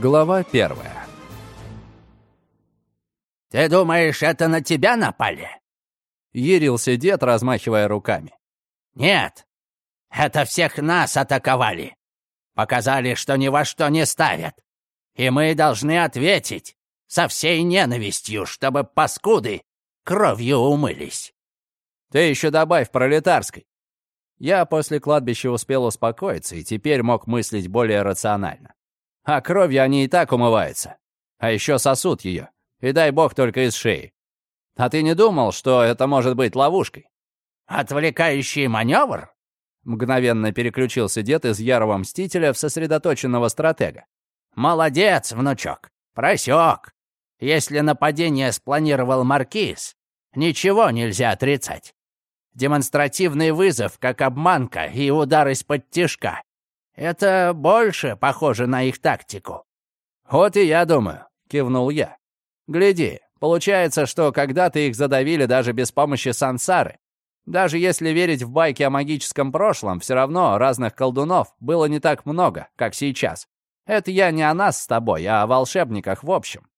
Глава первая. «Ты думаешь, это на тебя напали?» Ярился дед, размахивая руками. «Нет, это всех нас атаковали. Показали, что ни во что не ставят. И мы должны ответить со всей ненавистью, чтобы паскуды кровью умылись». «Ты еще добавь пролетарской». Я после кладбища успел успокоиться и теперь мог мыслить более рационально. А кровью они и так умываются. А еще сосут ее. И дай бог только из шеи. А ты не думал, что это может быть ловушкой? «Отвлекающий маневр?» Мгновенно переключился дед из ярого мстителя в сосредоточенного стратега. «Молодец, внучок, просек. Если нападение спланировал Маркиз, ничего нельзя отрицать. Демонстративный вызов, как обманка и удар из-под тишка. Это больше похоже на их тактику». «Вот и я думаю», — кивнул я. «Гляди, получается, что когда-то их задавили даже без помощи сансары. Даже если верить в байки о магическом прошлом, все равно разных колдунов было не так много, как сейчас. Это я не о нас с тобой, а о волшебниках в общем.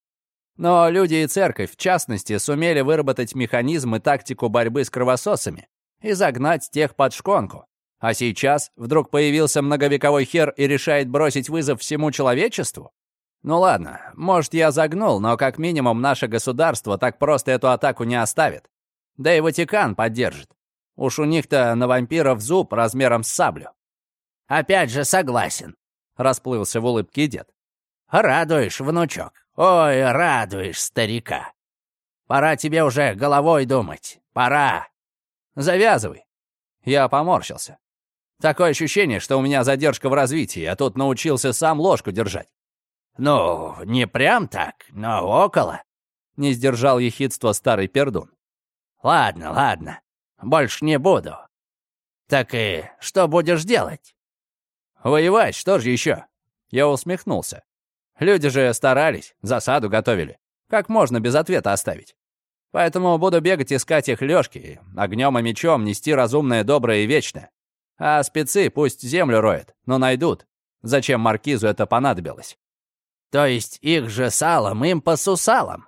Но люди и церковь, в частности, сумели выработать механизм и тактику борьбы с кровососами и загнать тех под шконку. А сейчас вдруг появился многовековой хер и решает бросить вызов всему человечеству? Ну ладно, может, я загнул, но как минимум наше государство так просто эту атаку не оставит. Да и Ватикан поддержит. Уж у них-то на вампиров зуб размером с саблю. «Опять же согласен», — расплылся в улыбке дед. «Радуешь, внучок, ой, радуешь старика. Пора тебе уже головой думать, пора». «Завязывай». Я поморщился. Такое ощущение, что у меня задержка в развитии, а тут научился сам ложку держать. «Ну, не прям так, но около», — не сдержал ехидство старый пердун. «Ладно, ладно, больше не буду. Так и что будешь делать?» «Воевать, что же еще?» Я усмехнулся. Люди же старались, засаду готовили. Как можно без ответа оставить? Поэтому буду бегать искать их лёжки, огнем и мечом нести разумное, доброе и вечное. А спецы пусть землю роют, но найдут. Зачем маркизу это понадобилось? То есть их же салом им по сусалам?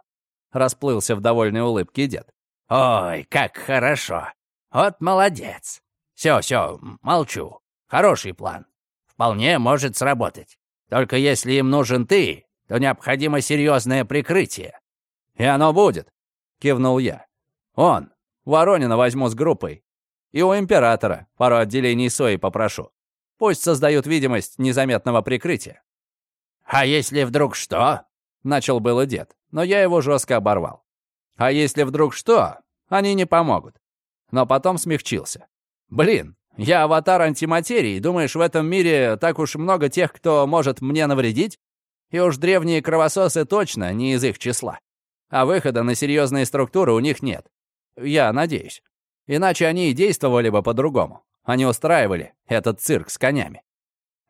Расплылся в довольной улыбке дед. Ой, как хорошо. Вот молодец. Все, все, молчу. Хороший план. Вполне может сработать. Только если им нужен ты, то необходимо серьезное прикрытие. И оно будет, кивнул я. Он, Воронина возьму с группой. И у императора пару отделений СОИ попрошу. Пусть создают видимость незаметного прикрытия. «А если вдруг что?» — начал было дед, но я его жестко оборвал. «А если вдруг что? Они не помогут». Но потом смягчился. «Блин, я аватар антиматерии, думаешь, в этом мире так уж много тех, кто может мне навредить? И уж древние кровососы точно не из их числа. А выхода на серьезные структуры у них нет. Я надеюсь. Иначе они и действовали бы по-другому. Они устраивали этот цирк с конями.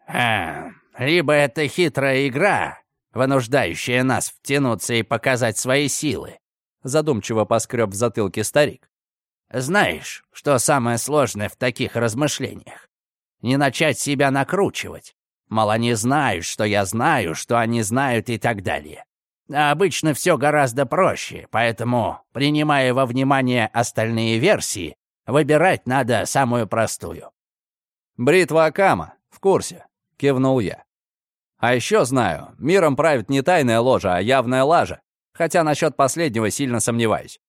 А, либо это хитрая игра, вынуждающая нас втянуться и показать свои силы, задумчиво поскреб в затылке старик. Знаешь, что самое сложное в таких размышлениях? Не начать себя накручивать. Мол, они знают, что я знаю, что они знают и так далее. Обычно все гораздо проще, поэтому, принимая во внимание остальные версии, выбирать надо самую простую. «Бритва Акама, в курсе», — кивнул я. «А еще знаю, миром правит не тайная ложа, а явная лажа, хотя насчет последнего сильно сомневаюсь.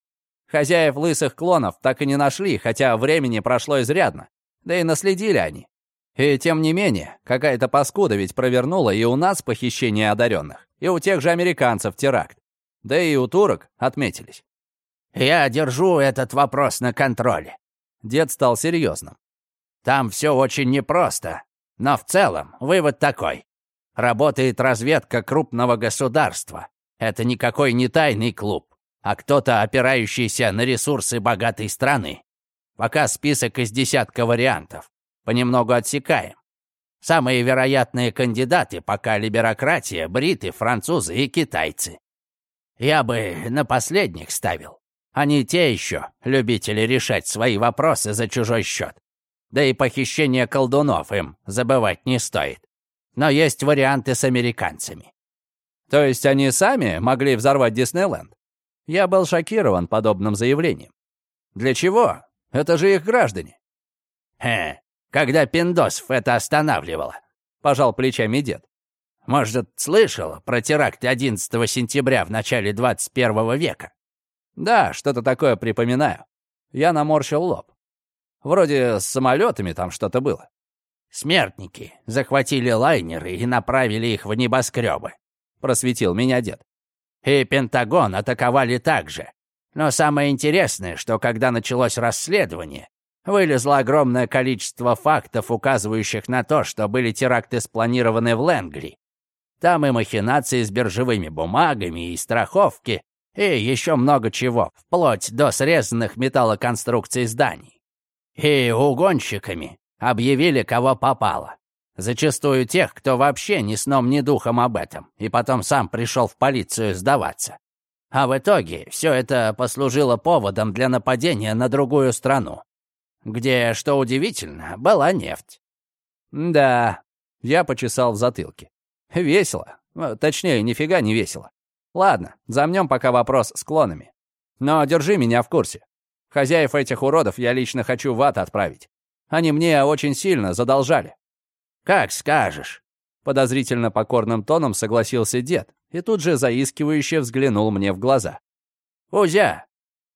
Хозяев лысых клонов так и не нашли, хотя времени прошло изрядно, да и наследили они. И тем не менее, какая-то паскуда ведь провернула и у нас похищение одаренных, и у тех же американцев теракт. Да и у турок отметились. «Я держу этот вопрос на контроле». Дед стал серьезным. «Там все очень непросто, но в целом вывод такой. Работает разведка крупного государства. Это никакой не тайный клуб, а кто-то, опирающийся на ресурсы богатой страны. Пока список из десятка вариантов понемногу отсекаем. Самые вероятные кандидаты пока либерократия, бриты, французы и китайцы. Я бы на последних ставил. Они те еще любители решать свои вопросы за чужой счет. Да и похищение колдунов им забывать не стоит. Но есть варианты с американцами. То есть они сами могли взорвать Диснейленд? Я был шокирован подобным заявлением. Для чего? Это же их граждане. Хе, когда Пиндосов это останавливало, пожал плечами дед. Может, слышал про теракт 11 сентября в начале 21 века? Да, что-то такое припоминаю. Я наморщил лоб. Вроде с самолетами там что-то было. Смертники захватили лайнеры и направили их в небоскребы, просветил меня дед. И Пентагон атаковали также. Но самое интересное, что когда началось расследование, вылезло огромное количество фактов, указывающих на то, что были теракты спланированы в Лэнгли. Там и махинации с биржевыми бумагами, и страховки, и еще много чего, вплоть до срезанных металлоконструкций зданий. И угонщиками объявили, кого попало. Зачастую тех, кто вообще ни сном, ни духом об этом, и потом сам пришел в полицию сдаваться. А в итоге все это послужило поводом для нападения на другую страну, где, что удивительно, была нефть. Да, я почесал в затылке. Весело. Ну, точнее, нифига не весело. Ладно, замнем пока вопрос с клонами. Но держи меня в курсе. Хозяев этих уродов я лично хочу в ад отправить. Они мне очень сильно задолжали». «Как скажешь», — подозрительно покорным тоном согласился дед и тут же заискивающе взглянул мне в глаза. «Узя,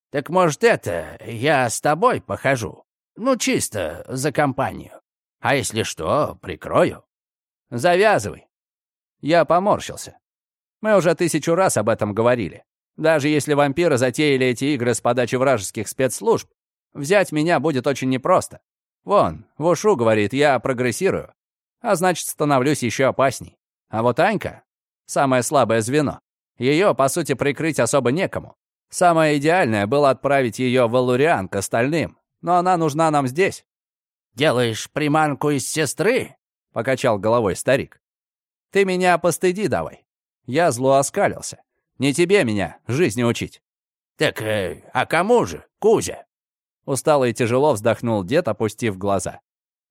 так может это, я с тобой похожу? Ну, чисто за компанию. А если что, прикрою». «Завязывай». Я поморщился. Мы уже тысячу раз об этом говорили. Даже если вампиры затеяли эти игры с подачи вражеских спецслужб, взять меня будет очень непросто. Вон, Вушу говорит, я прогрессирую, а значит, становлюсь еще опасней. А вот Анька — самое слабое звено. Ее, по сути, прикрыть особо некому. Самое идеальное было отправить ее в Аллуриан к остальным, но она нужна нам здесь. «Делаешь приманку из сестры?» — покачал головой старик. «Ты меня постыди давай». Я зло оскалился. «Не тебе меня жизни учить». «Так, э, а кому же, Кузя?» Устало и тяжело вздохнул дед, опустив глаза.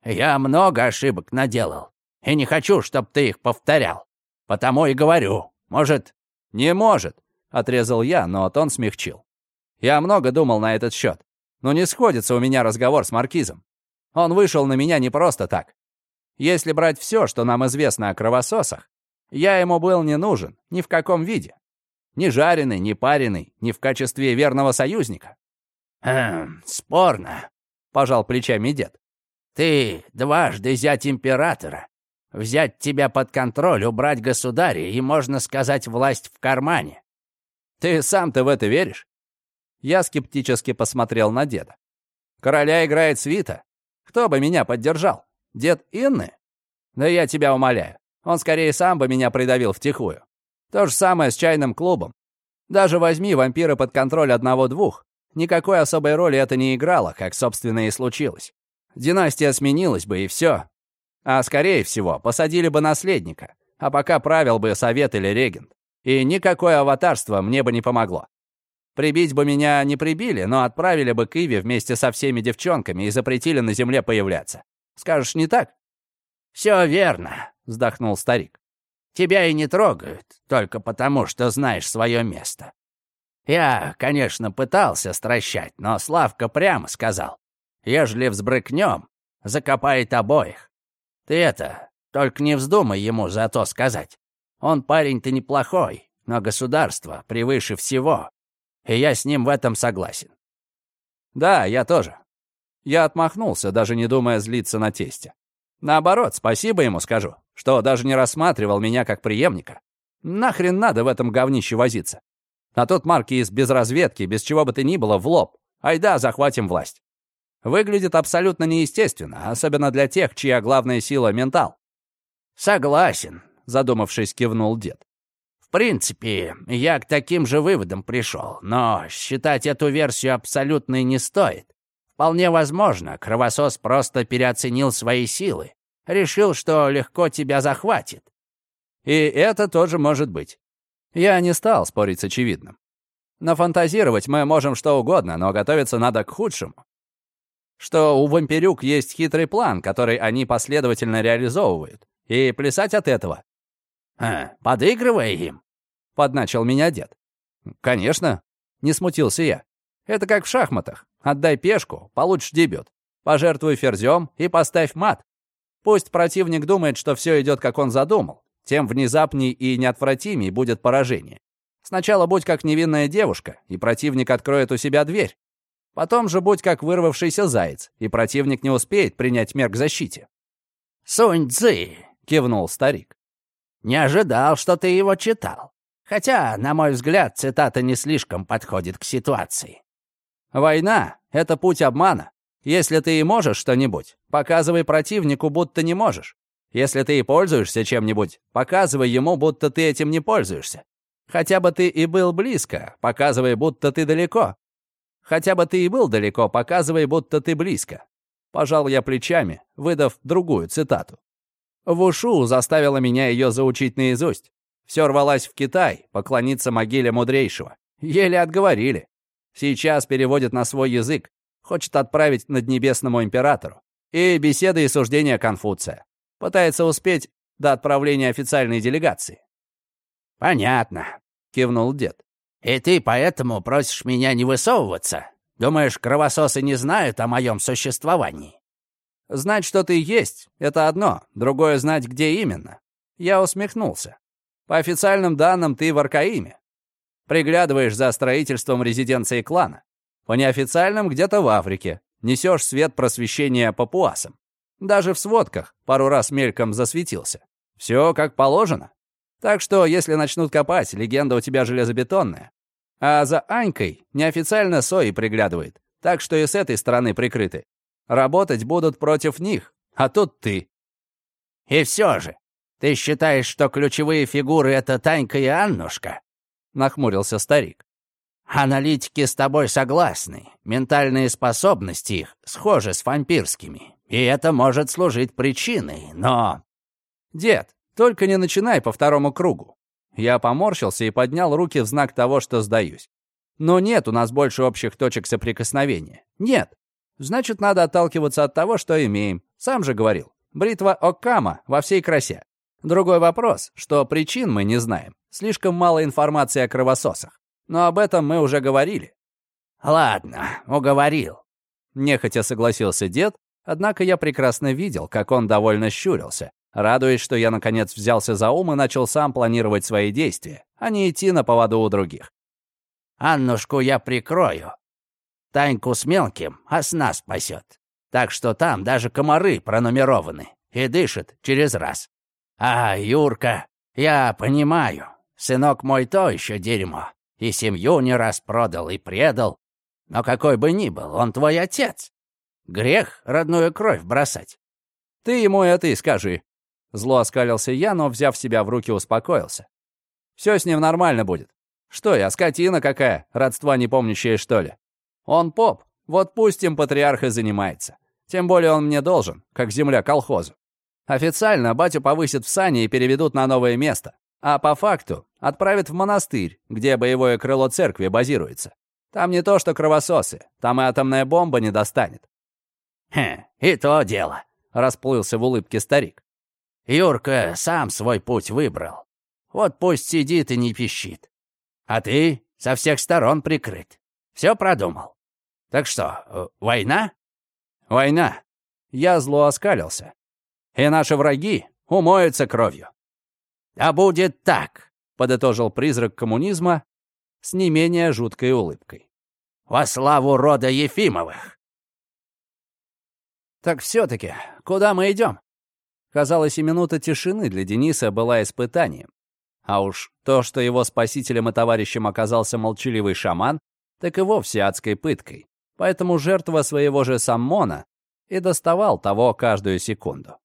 «Я много ошибок наделал, и не хочу, чтобы ты их повторял. Потому и говорю, может...» «Не может», — отрезал я, но тон смягчил. Я много думал на этот счет, но не сходится у меня разговор с Маркизом. Он вышел на меня не просто так. Если брать все, что нам известно о кровососах, я ему был не нужен ни в каком виде. Ни жареный, ни пареный, ни в качестве верного союзника. «Эм, спорно», — пожал плечами дед. «Ты дважды зять императора. Взять тебя под контроль, убрать государя и, можно сказать, власть в кармане». «Ты сам-то в это веришь?» Я скептически посмотрел на деда. «Короля играет свита. Кто бы меня поддержал? Дед Инны? Да я тебя умоляю. Он скорее сам бы меня придавил втихую. То же самое с чайным клубом. Даже возьми вампира под контроль одного-двух. Никакой особой роли это не играло, как, собственно, и случилось. Династия сменилась бы, и все. А, скорее всего, посадили бы наследника, а пока правил бы совет или регент. И никакое аватарство мне бы не помогло. Прибить бы меня не прибили, но отправили бы к Иве вместе со всеми девчонками и запретили на земле появляться. Скажешь, не так? «Все верно», — вздохнул старик. «Тебя и не трогают, только потому, что знаешь свое место. Я, конечно, пытался стращать, но Славка прямо сказал. Ежели взбрыкнем, закопает обоих. Ты это, только не вздумай ему за то сказать. Он парень-то неплохой, но государство превыше всего. И я с ним в этом согласен. Да, я тоже. Я отмахнулся, даже не думая злиться на тесте. Наоборот, спасибо ему скажу, что даже не рассматривал меня как преемника. Нахрен надо в этом говнище возиться? А тот маркиз без разведки, без чего бы то ни было, в лоб. Айда, захватим власть. Выглядит абсолютно неестественно, особенно для тех, чья главная сила — ментал. «Согласен», — задумавшись, кивнул дед. «В принципе, я к таким же выводам пришел, но считать эту версию абсолютной не стоит. Вполне возможно, кровосос просто переоценил свои силы, решил, что легко тебя захватит. И это тоже может быть. Я не стал спорить с очевидным. Нафантазировать мы можем что угодно, но готовиться надо к худшему. Что у вампирюк есть хитрый план, который они последовательно реализовывают, и плясать от этого. А, подыгрывая им? подначил меня дед. «Конечно», — не смутился я. «Это как в шахматах. Отдай пешку, получишь дебют. Пожертвуй ферзем и поставь мат. Пусть противник думает, что все идет, как он задумал. Тем внезапней и неотвратимей будет поражение. Сначала будь как невинная девушка, и противник откроет у себя дверь. Потом же будь как вырвавшийся заяц, и противник не успеет принять мер к защите. «Сунь Цзы», — кивнул старик. «Не ожидал, что ты его читал. Хотя, на мой взгляд, цитата не слишком подходит к ситуации». «Война — это путь обмана. Если ты и можешь что-нибудь, показывай противнику, будто не можешь. Если ты и пользуешься чем-нибудь, показывай ему, будто ты этим не пользуешься. Хотя бы ты и был близко, показывай, будто ты далеко. Хотя бы ты и был далеко, показывай, будто ты близко. Пожал я плечами, выдав другую цитату. Вушу заставила меня ее заучить наизусть. Все рвалась в Китай, поклониться могиле мудрейшего. Еле отговорили. Сейчас переводит на свой язык. Хочет отправить над небесному императору. И беседы и суждения Конфуция. Пытается успеть до отправления официальной делегации. «Понятно», — кивнул дед. «И ты поэтому просишь меня не высовываться? Думаешь, кровососы не знают о моем существовании?» «Знать, что ты есть, — это одно, другое — знать, где именно». Я усмехнулся. «По официальным данным, ты в Аркаиме. Приглядываешь за строительством резиденции клана. По неофициальным — где-то в Африке. Несешь свет просвещения папуасам. Даже в сводках пару раз мельком засветился. Все как положено. Так что, если начнут копать, легенда у тебя железобетонная. А за Анькой неофициально Сои приглядывает. Так что и с этой стороны прикрыты. Работать будут против них, а тут ты. И все же, ты считаешь, что ключевые фигуры — это Танька и Аннушка? Нахмурился старик. Аналитики с тобой согласны. Ментальные способности их схожи с вампирскими. И это может служить причиной, но... Дед, только не начинай по второму кругу. Я поморщился и поднял руки в знак того, что сдаюсь. Но нет у нас больше общих точек соприкосновения. Нет. Значит, надо отталкиваться от того, что имеем. Сам же говорил. Бритва Оккама во всей красе. Другой вопрос, что причин мы не знаем. Слишком мало информации о кровососах. Но об этом мы уже говорили. «Ладно, уговорил», — нехотя согласился дед, однако я прекрасно видел, как он довольно щурился, радуясь, что я наконец взялся за ум и начал сам планировать свои действия, а не идти на поводу у других. «Аннушку я прикрою. Таньку с мелким осна спасет. Так что там даже комары пронумерованы и дышат через раз. А, Юрка, я понимаю, сынок мой то еще дерьмо и семью не раз продал и предал. Но какой бы ни был, он твой отец. Грех родную кровь бросать. Ты ему это и скажи. Зло оскалился я, но, взяв себя в руки, успокоился. Все с ним нормально будет. Что я, скотина какая, родства не помнящая, что ли? Он поп, вот пусть им патриарх и занимается. Тем более он мне должен, как земля колхозу. Официально батю повысят в сани и переведут на новое место. А по факту отправят в монастырь, где боевое крыло церкви базируется. Там не то что кровососы, там и атомная бомба не достанет. «Хе, и то дело», — расплылся в улыбке старик. «Юрка сам свой путь выбрал. Вот пусть сидит и не пищит. А ты со всех сторон прикрыт. Все продумал. Так что, э, война?» «Война». Я зло оскалился. «И наши враги умоются кровью. «А будет так», — подытожил призрак коммунизма с не менее жуткой улыбкой. «Во славу рода Ефимовых!» «Так все-таки, куда мы идем?» Казалось, и минута тишины для Дениса была испытанием. А уж то, что его спасителем и товарищем оказался молчаливый шаман, так и вовсе адской пыткой. Поэтому жертва своего же саммона и доставал того каждую секунду.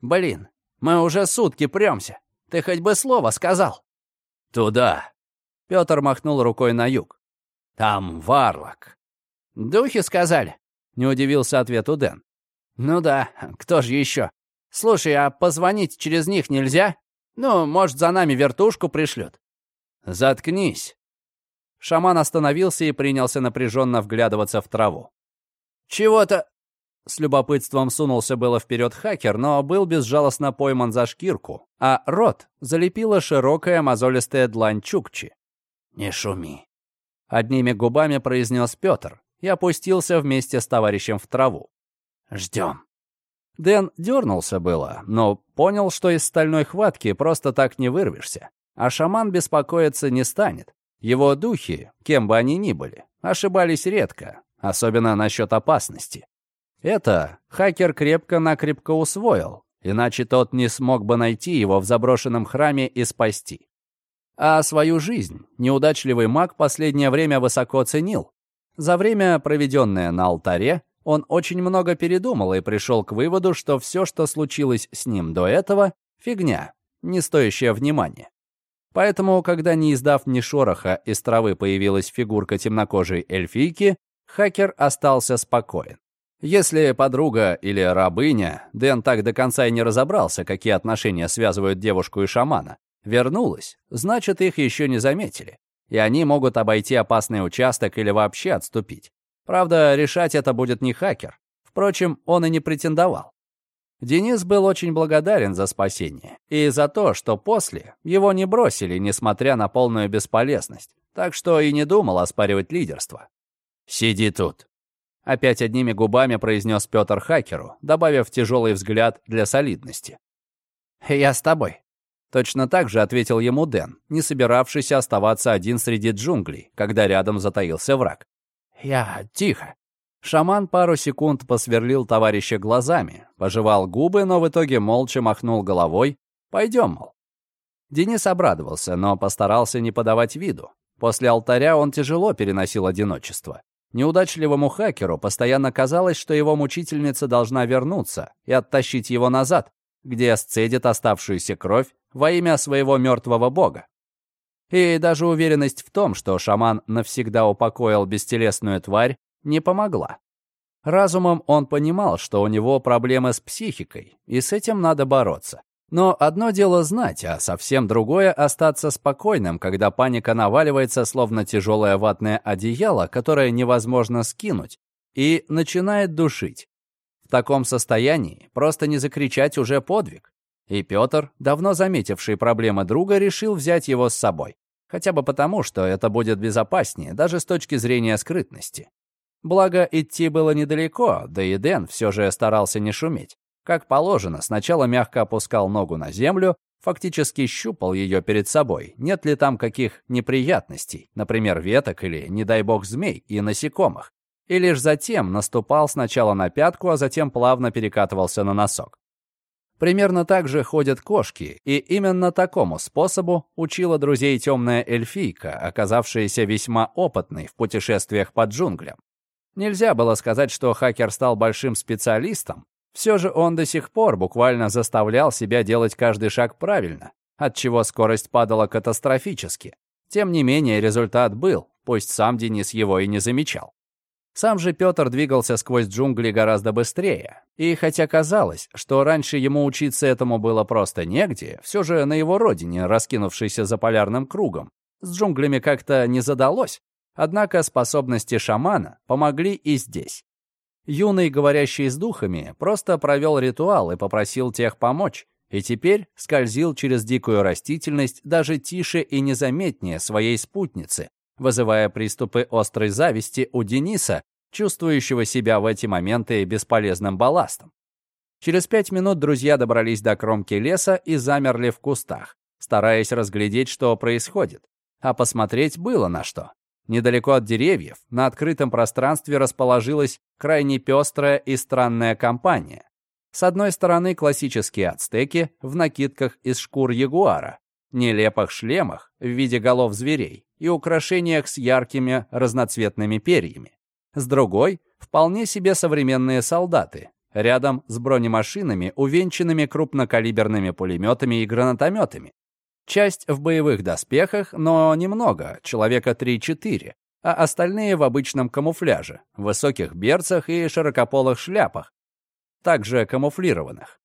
«Блин, мы уже сутки премся. Ты хоть бы слово сказал?» «Туда!» Петр махнул рукой на юг. «Там варлок». «Духи сказали?» Не удивился ответу Дэн. «Ну да, кто же еще? Слушай, а позвонить через них нельзя? Ну, может, за нами вертушку пришлют?» «Заткнись!» Шаман остановился и принялся напряженно вглядываться в траву. «Чего-то С любопытством сунулся было вперед хакер, но был безжалостно пойман за шкирку, а рот залепила широкая мозолистая длань Чукчи. «Не шуми», — одними губами произнес Петр и опустился вместе с товарищем в траву. «Ждем». Дэн дернулся было, но понял, что из стальной хватки просто так не вырвешься. А шаман беспокоиться не станет. Его духи, кем бы они ни были, ошибались редко, особенно насчет опасности. Это хакер крепко-накрепко усвоил, иначе тот не смог бы найти его в заброшенном храме и спасти. А свою жизнь неудачливый маг последнее время высоко ценил. За время, проведенное на алтаре, он очень много передумал и пришел к выводу, что все, что случилось с ним до этого, фигня, не стоящая внимания. Поэтому, когда, не издав ни шороха, из травы появилась фигурка темнокожей эльфийки, хакер остался спокоен. Если подруга или рабыня, Дэн так до конца и не разобрался, какие отношения связывают девушку и шамана, вернулась, значит, их еще не заметили, и они могут обойти опасный участок или вообще отступить. Правда, решать это будет не хакер. Впрочем, он и не претендовал. Денис был очень благодарен за спасение и за то, что после его не бросили, несмотря на полную бесполезность, так что и не думал оспаривать лидерство. «Сиди тут», — опять одними губами произнес Петр Хакеру, добавив тяжелый взгляд для солидности. «Я с тобой», — точно так же ответил ему Дэн, не собиравшийся оставаться один среди джунглей, когда рядом затаился враг. «Я тихо», Шаман пару секунд посверлил товарища глазами, пожевал губы, но в итоге молча махнул головой. «Пойдем, мол». Денис обрадовался, но постарался не подавать виду. После алтаря он тяжело переносил одиночество. Неудачливому хакеру постоянно казалось, что его мучительница должна вернуться и оттащить его назад, где сцедит оставшуюся кровь во имя своего мертвого бога. И даже уверенность в том, что шаман навсегда упокоил бестелесную тварь, не помогла. Разумом он понимал, что у него проблемы с психикой, и с этим надо бороться. Но одно дело знать, а совсем другое — остаться спокойным, когда паника наваливается, словно тяжелое ватное одеяло, которое невозможно скинуть, и начинает душить. В таком состоянии просто не закричать уже подвиг. И Петр, давно заметивший проблемы друга, решил взять его с собой. Хотя бы потому, что это будет безопаснее, даже с точки зрения скрытности. Благо, идти было недалеко, да и Дэн все же старался не шуметь. Как положено, сначала мягко опускал ногу на землю, фактически щупал ее перед собой, нет ли там каких неприятностей, например, веток или, не дай бог, змей и насекомых. И лишь затем наступал сначала на пятку, а затем плавно перекатывался на носок. Примерно так же ходят кошки, и именно такому способу учила друзей темная эльфийка, оказавшаяся весьма опытной в путешествиях по джунглям. Нельзя было сказать, что хакер стал большим специалистом. Все же он до сих пор буквально заставлял себя делать каждый шаг правильно, отчего скорость падала катастрофически. Тем не менее, результат был, пусть сам Денис его и не замечал. Сам же Петр двигался сквозь джунгли гораздо быстрее. И хотя казалось, что раньше ему учиться этому было просто негде, все же на его родине, раскинувшейся за полярным кругом, с джунглями как-то не задалось, Однако способности шамана помогли и здесь. Юный, говорящий с духами, просто провел ритуал и попросил тех помочь, и теперь скользил через дикую растительность даже тише и незаметнее своей спутницы, вызывая приступы острой зависти у Дениса, чувствующего себя в эти моменты бесполезным балластом. Через пять минут друзья добрались до кромки леса и замерли в кустах, стараясь разглядеть, что происходит. А посмотреть было на что. Недалеко от деревьев, на открытом пространстве расположилась крайне пестрая и странная компания. С одной стороны классические ацтеки в накидках из шкур ягуара, нелепых шлемах в виде голов зверей и украшениях с яркими разноцветными перьями. С другой — вполне себе современные солдаты, рядом с бронемашинами, увенчанными крупнокалиберными пулеметами и гранатометами, Часть в боевых доспехах, но немного, человека 3-4, а остальные в обычном камуфляже, высоких берцах и широкополых шляпах, также камуфлированных.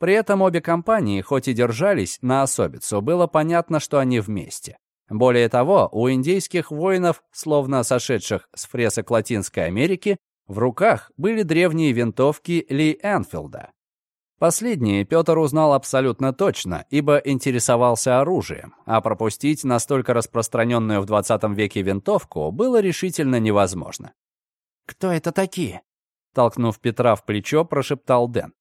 При этом обе компании, хоть и держались на особицу, было понятно, что они вместе. Более того, у индейских воинов, словно сошедших с фресок Латинской Америки, В руках были древние винтовки Ли Энфилда. Последние Петр узнал абсолютно точно, ибо интересовался оружием, а пропустить настолько распространенную в 20 веке винтовку было решительно невозможно. «Кто это такие?» Толкнув Петра в плечо, прошептал Дэн.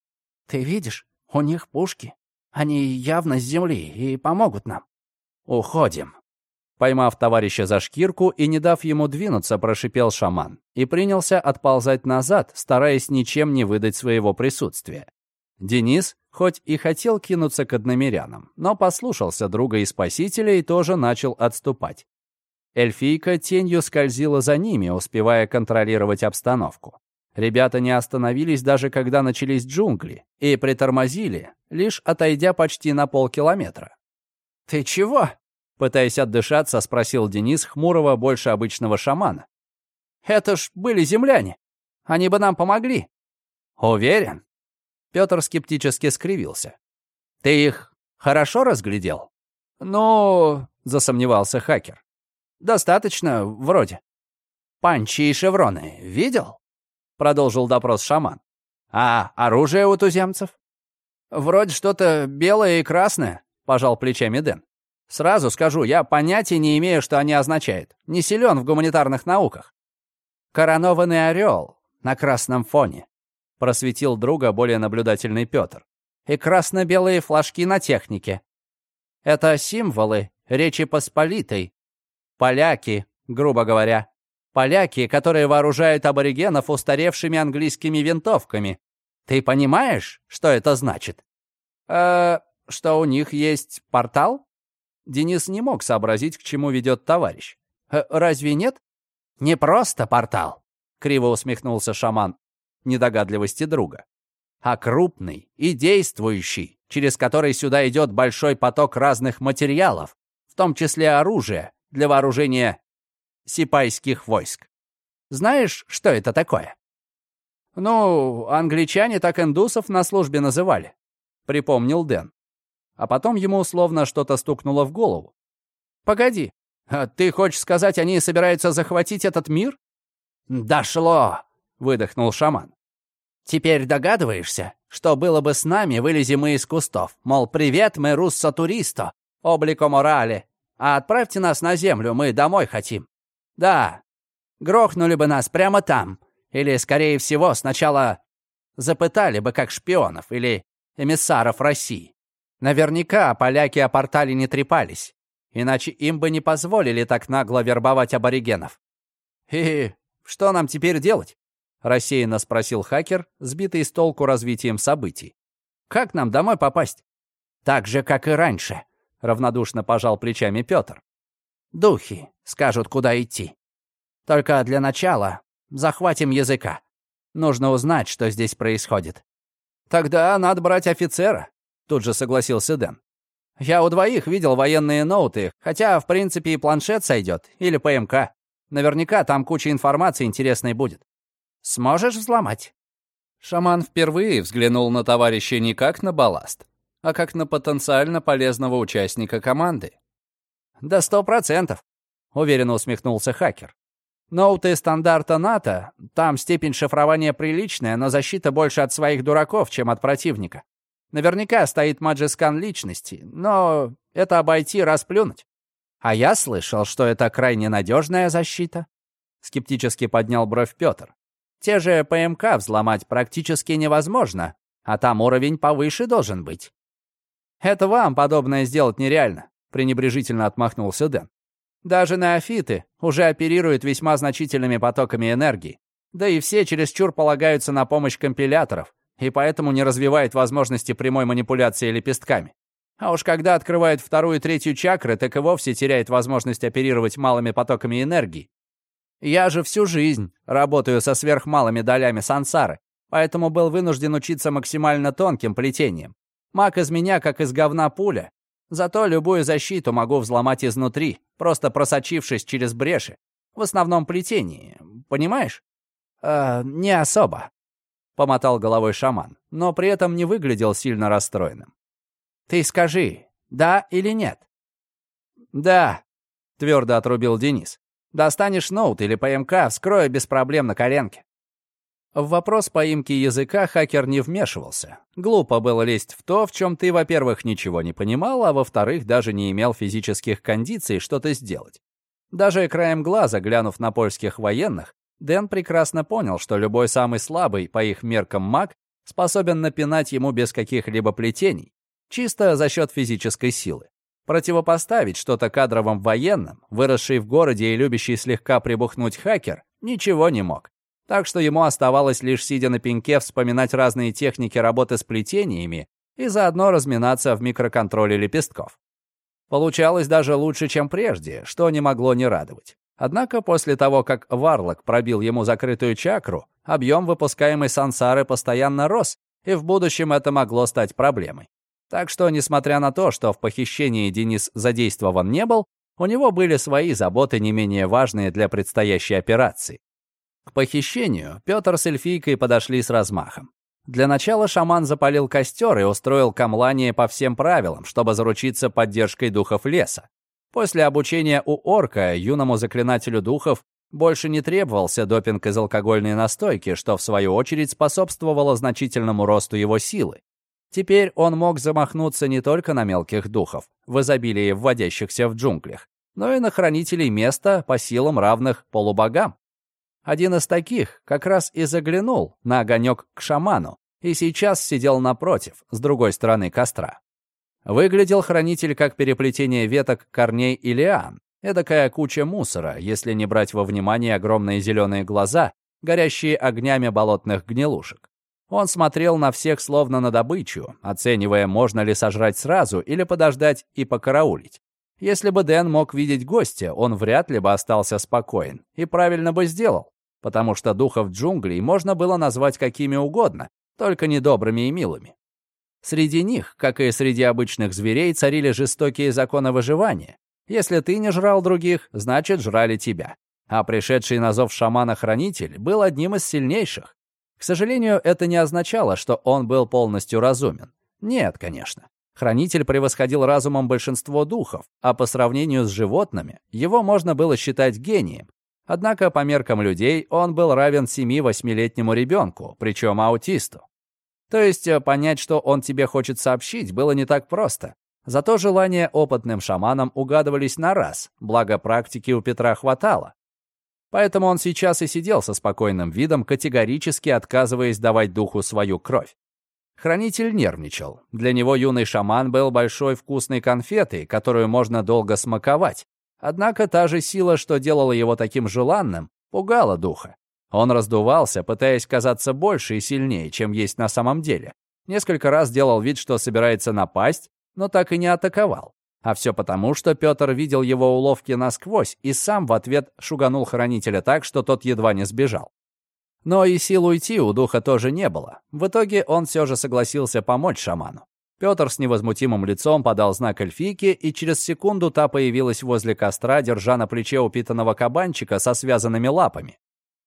«Ты видишь, у них пушки. Они явно с земли и помогут нам». «Уходим», Поймав товарища за шкирку и не дав ему двинуться, прошипел шаман и принялся отползать назад, стараясь ничем не выдать своего присутствия. Денис, хоть и хотел кинуться к одномерянам, но послушался друга и спасителя и тоже начал отступать. Эльфийка тенью скользила за ними, успевая контролировать обстановку. Ребята не остановились даже когда начались джунгли и притормозили, лишь отойдя почти на полкилометра. «Ты чего?» Пытаясь отдышаться, спросил Денис хмурого, больше обычного шамана. «Это ж были земляне. Они бы нам помогли». «Уверен?» Петр скептически скривился. «Ты их хорошо разглядел?» «Ну...» — засомневался хакер. «Достаточно, вроде». «Панчи и шевроны видел?» — продолжил допрос шаман. «А оружие у туземцев?» «Вроде что-то белое и красное», — пожал плечами Дэн. Сразу скажу, я понятия не имею, что они означают. Не силен в гуманитарных науках. Коронованный орел на красном фоне, просветил друга более наблюдательный Петр. И красно-белые флажки на технике. Это символы Речи Посполитой. Поляки, грубо говоря. Поляки, которые вооружают аборигенов устаревшими английскими винтовками. Ты понимаешь, что это значит? Э, что у них есть портал? Денис не мог сообразить, к чему ведет товарищ. «Э, «Разве нет?» «Не просто портал», — криво усмехнулся шаман недогадливости друга, «а крупный и действующий, через который сюда идет большой поток разных материалов, в том числе оружия для вооружения сипайских войск. Знаешь, что это такое?» «Ну, англичане так индусов на службе называли», — припомнил Дэн а потом ему условно что-то стукнуло в голову. «Погоди, а ты хочешь сказать, они собираются захватить этот мир?» «Дошло!» — выдохнул шаман. «Теперь догадываешься, что было бы с нами, вылези мы из кустов? Мол, привет, мы руссо-туристо, облико морали, а отправьте нас на землю, мы домой хотим. Да, грохнули бы нас прямо там, или, скорее всего, сначала запытали бы как шпионов или эмиссаров России. Наверняка поляки о портале не трепались, иначе им бы не позволили так нагло вербовать аборигенов. «И что нам теперь делать?» — рассеянно спросил хакер, сбитый с толку развитием событий. «Как нам домой попасть?» «Так же, как и раньше», — равнодушно пожал плечами Петр. «Духи скажут, куда идти. Только для начала захватим языка. Нужно узнать, что здесь происходит». «Тогда надо брать офицера», Тут же согласился Дэн. «Я у двоих видел военные ноуты, хотя, в принципе, и планшет сойдет, или ПМК. Наверняка там куча информации интересной будет. Сможешь взломать?» Шаман впервые взглянул на товарища не как на балласт, а как на потенциально полезного участника команды. «Да сто процентов», — уверенно усмехнулся хакер. «Ноуты стандарта НАТО, там степень шифрования приличная, но защита больше от своих дураков, чем от противника. Наверняка стоит маджискан личности, но это обойти, расплюнуть. А я слышал, что это крайне надежная защита. Скептически поднял бровь Петр. Те же ПМК взломать практически невозможно, а там уровень повыше должен быть. Это вам подобное сделать нереально, пренебрежительно отмахнулся Дэн. Даже неофиты уже оперируют весьма значительными потоками энергии. Да и все чересчур полагаются на помощь компиляторов, и поэтому не развивает возможности прямой манипуляции лепестками. А уж когда открывает вторую третью чакры, так и вовсе теряет возможность оперировать малыми потоками энергии. Я же всю жизнь работаю со сверхмалыми долями сансары, поэтому был вынужден учиться максимально тонким плетением. Маг из меня как из говна пуля. Зато любую защиту могу взломать изнутри, просто просочившись через бреши. В основном плетении, понимаешь? Э, не особо. — помотал головой шаман, но при этом не выглядел сильно расстроенным. «Ты скажи, да или нет?» «Да», — твердо отрубил Денис. «Достанешь ноут или ПМК, вскрою без проблем на коленке». В вопрос поимки языка хакер не вмешивался. Глупо было лезть в то, в чем ты, во-первых, ничего не понимал, а во-вторых, даже не имел физических кондиций что-то сделать. Даже краем глаза, глянув на польских военных, Дэн прекрасно понял, что любой самый слабый, по их меркам маг, способен напинать ему без каких-либо плетений, чисто за счет физической силы. Противопоставить что-то кадровым военным, выросший в городе и любящий слегка прибухнуть хакер, ничего не мог. Так что ему оставалось лишь сидя на пеньке вспоминать разные техники работы с плетениями и заодно разминаться в микроконтроле лепестков. Получалось даже лучше, чем прежде, что не могло не радовать. Однако после того, как Варлок пробил ему закрытую чакру, объем выпускаемой сансары постоянно рос, и в будущем это могло стать проблемой. Так что, несмотря на то, что в похищении Денис задействован не был, у него были свои заботы не менее важные для предстоящей операции. К похищению Петр с эльфийкой подошли с размахом. Для начала шаман запалил костер и устроил камлание по всем правилам, чтобы заручиться поддержкой духов леса. После обучения у орка юному заклинателю духов больше не требовался допинг из алкогольной настойки, что в свою очередь способствовало значительному росту его силы. Теперь он мог замахнуться не только на мелких духов, в изобилии вводящихся в джунглях, но и на хранителей места по силам равных полубогам. Один из таких как раз и заглянул на огонек к шаману и сейчас сидел напротив, с другой стороны костра. Выглядел хранитель как переплетение веток, корней и лиан. Эдакая куча мусора, если не брать во внимание огромные зеленые глаза, горящие огнями болотных гнилушек. Он смотрел на всех словно на добычу, оценивая, можно ли сожрать сразу или подождать и покараулить. Если бы Дэн мог видеть гостя, он вряд ли бы остался спокоен и правильно бы сделал потому что духов джунглей можно было назвать какими угодно, только недобрыми и милыми. Среди них, как и среди обычных зверей, царили жестокие законы выживания. Если ты не жрал других, значит, жрали тебя. А пришедший на зов шамана-хранитель был одним из сильнейших. К сожалению, это не означало, что он был полностью разумен. Нет, конечно. Хранитель превосходил разумом большинство духов, а по сравнению с животными его можно было считать гением, Однако по меркам людей он был равен 7-8-летнему ребенку, причем аутисту. То есть э, понять, что он тебе хочет сообщить, было не так просто. Зато желания опытным шаманам угадывались на раз, благо практики у Петра хватало. Поэтому он сейчас и сидел со спокойным видом, категорически отказываясь давать духу свою кровь. Хранитель нервничал. Для него юный шаман был большой вкусной конфетой, которую можно долго смаковать, Однако та же сила, что делала его таким желанным, пугала духа. Он раздувался, пытаясь казаться больше и сильнее, чем есть на самом деле. Несколько раз делал вид, что собирается напасть, но так и не атаковал. А все потому, что Петр видел его уловки насквозь и сам в ответ шуганул хранителя так, что тот едва не сбежал. Но и сил уйти у духа тоже не было. В итоге он все же согласился помочь шаману. Петр с невозмутимым лицом подал знак эльфийке, и через секунду та появилась возле костра, держа на плече упитанного кабанчика со связанными лапами.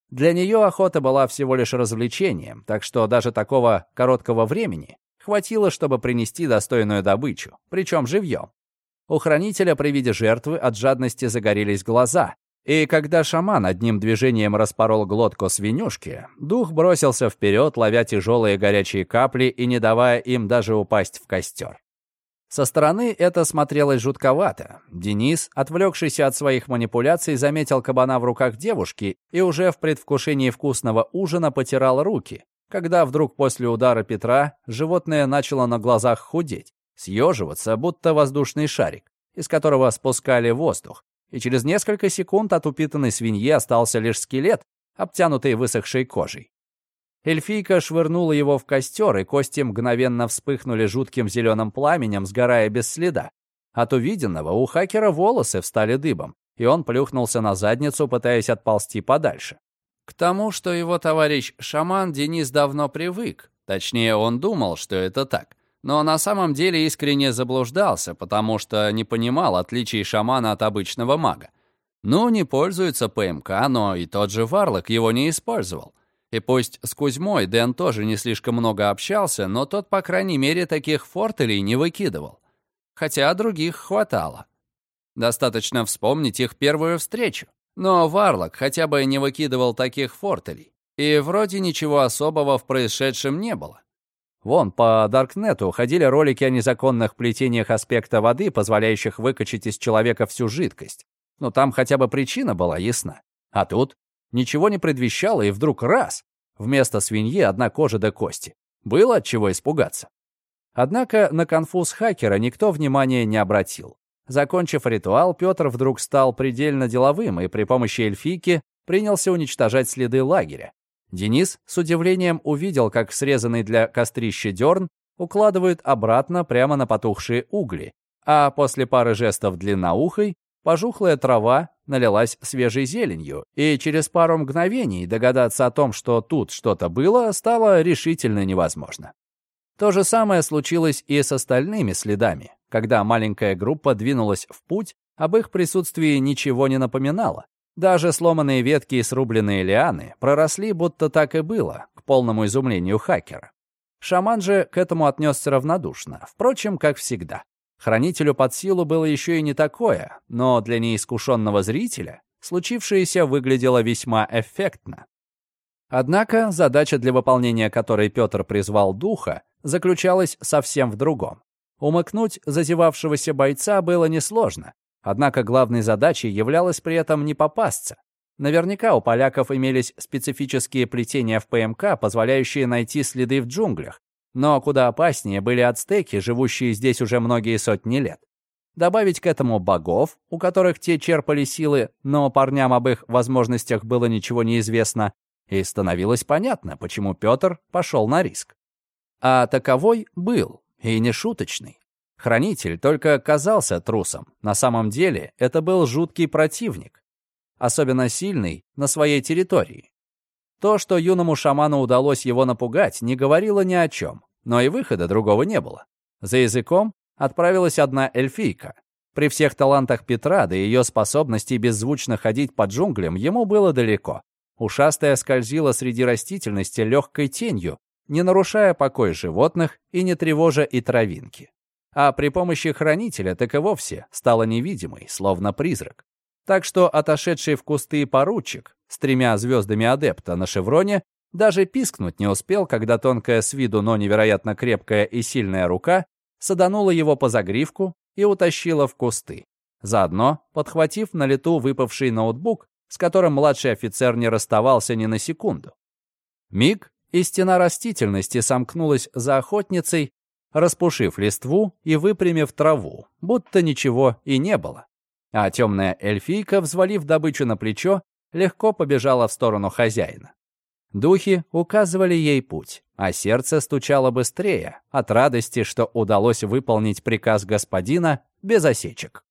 Для нее охота была всего лишь развлечением, так что даже такого короткого времени хватило, чтобы принести достойную добычу, причем живьем. У хранителя при виде жертвы от жадности загорелись глаза, и когда шаман одним движением распорол глотку свинюшки, дух бросился вперед, ловя тяжелые горячие капли и не давая им даже упасть в костер. Со стороны это смотрелось жутковато. Денис, отвлекшийся от своих манипуляций, заметил кабана в руках девушки и уже в предвкушении вкусного ужина потирал руки, когда вдруг после удара Петра животное начало на глазах худеть, съеживаться, будто воздушный шарик, из которого спускали воздух, и через несколько секунд от упитанной свиньи остался лишь скелет, обтянутый высохшей кожей. Эльфийка швырнула его в костер, и кости мгновенно вспыхнули жутким зеленым пламенем, сгорая без следа. От увиденного у хакера волосы встали дыбом, и он плюхнулся на задницу, пытаясь отползти подальше. К тому, что его товарищ шаман Денис давно привык. Точнее, он думал, что это так но на самом деле искренне заблуждался, потому что не понимал отличий шамана от обычного мага. Ну, не пользуется ПМК, но и тот же Варлок его не использовал. И пусть с Кузьмой Дэн тоже не слишком много общался, но тот, по крайней мере, таких фортелей не выкидывал. Хотя других хватало. Достаточно вспомнить их первую встречу. Но Варлок хотя бы не выкидывал таких фортелей. И вроде ничего особого в происшедшем не было. Вон, по Даркнету ходили ролики о незаконных плетениях аспекта воды, позволяющих выкачать из человека всю жидкость. Но там хотя бы причина была ясна. А тут ничего не предвещало, и вдруг раз — вместо свиньи одна кожа до кости. Было от чего испугаться. Однако на конфуз хакера никто внимания не обратил. Закончив ритуал, Петр вдруг стал предельно деловым и при помощи эльфийки принялся уничтожать следы лагеря. Денис с удивлением увидел, как срезанный для кострища дерн укладывают обратно прямо на потухшие угли, а после пары жестов длинноухой пожухлая трава налилась свежей зеленью, и через пару мгновений догадаться о том, что тут что-то было, стало решительно невозможно. То же самое случилось и с остальными следами. Когда маленькая группа двинулась в путь, об их присутствии ничего не напоминало. Даже сломанные ветки и срубленные лианы проросли, будто так и было, к полному изумлению хакера. Шаман же к этому отнесся равнодушно, впрочем, как всегда. Хранителю под силу было еще и не такое, но для неискушенного зрителя случившееся выглядело весьма эффектно. Однако задача, для выполнения которой Петр призвал духа, заключалась совсем в другом. Умыкнуть зазевавшегося бойца было несложно, Однако главной задачей являлось при этом не попасться. Наверняка у поляков имелись специфические плетения в ПМК, позволяющие найти следы в джунглях. Но куда опаснее были ацтеки, живущие здесь уже многие сотни лет. Добавить к этому богов, у которых те черпали силы, но парням об их возможностях было ничего не известно, и становилось понятно, почему Петр пошел на риск. А таковой был, и не шуточный. Хранитель только казался трусом. На самом деле это был жуткий противник. Особенно сильный на своей территории. То, что юному шаману удалось его напугать, не говорило ни о чем. Но и выхода другого не было. За языком отправилась одна эльфийка. При всех талантах Петра, да ее способности беззвучно ходить по джунглям, ему было далеко. Ушастая скользила среди растительности легкой тенью, не нарушая покой животных и не тревожа и травинки а при помощи хранителя так и вовсе стала невидимой, словно призрак. Так что отошедший в кусты поручик с тремя звездами адепта на шевроне даже пискнуть не успел, когда тонкая с виду, но невероятно крепкая и сильная рука саданула его по загривку и утащила в кусты. Заодно, подхватив на лету выпавший ноутбук, с которым младший офицер не расставался ни на секунду. Миг, и стена растительности сомкнулась за охотницей, распушив листву и выпрямив траву, будто ничего и не было. А темная эльфийка, взвалив добычу на плечо, легко побежала в сторону хозяина. Духи указывали ей путь, а сердце стучало быстрее от радости, что удалось выполнить приказ господина без осечек.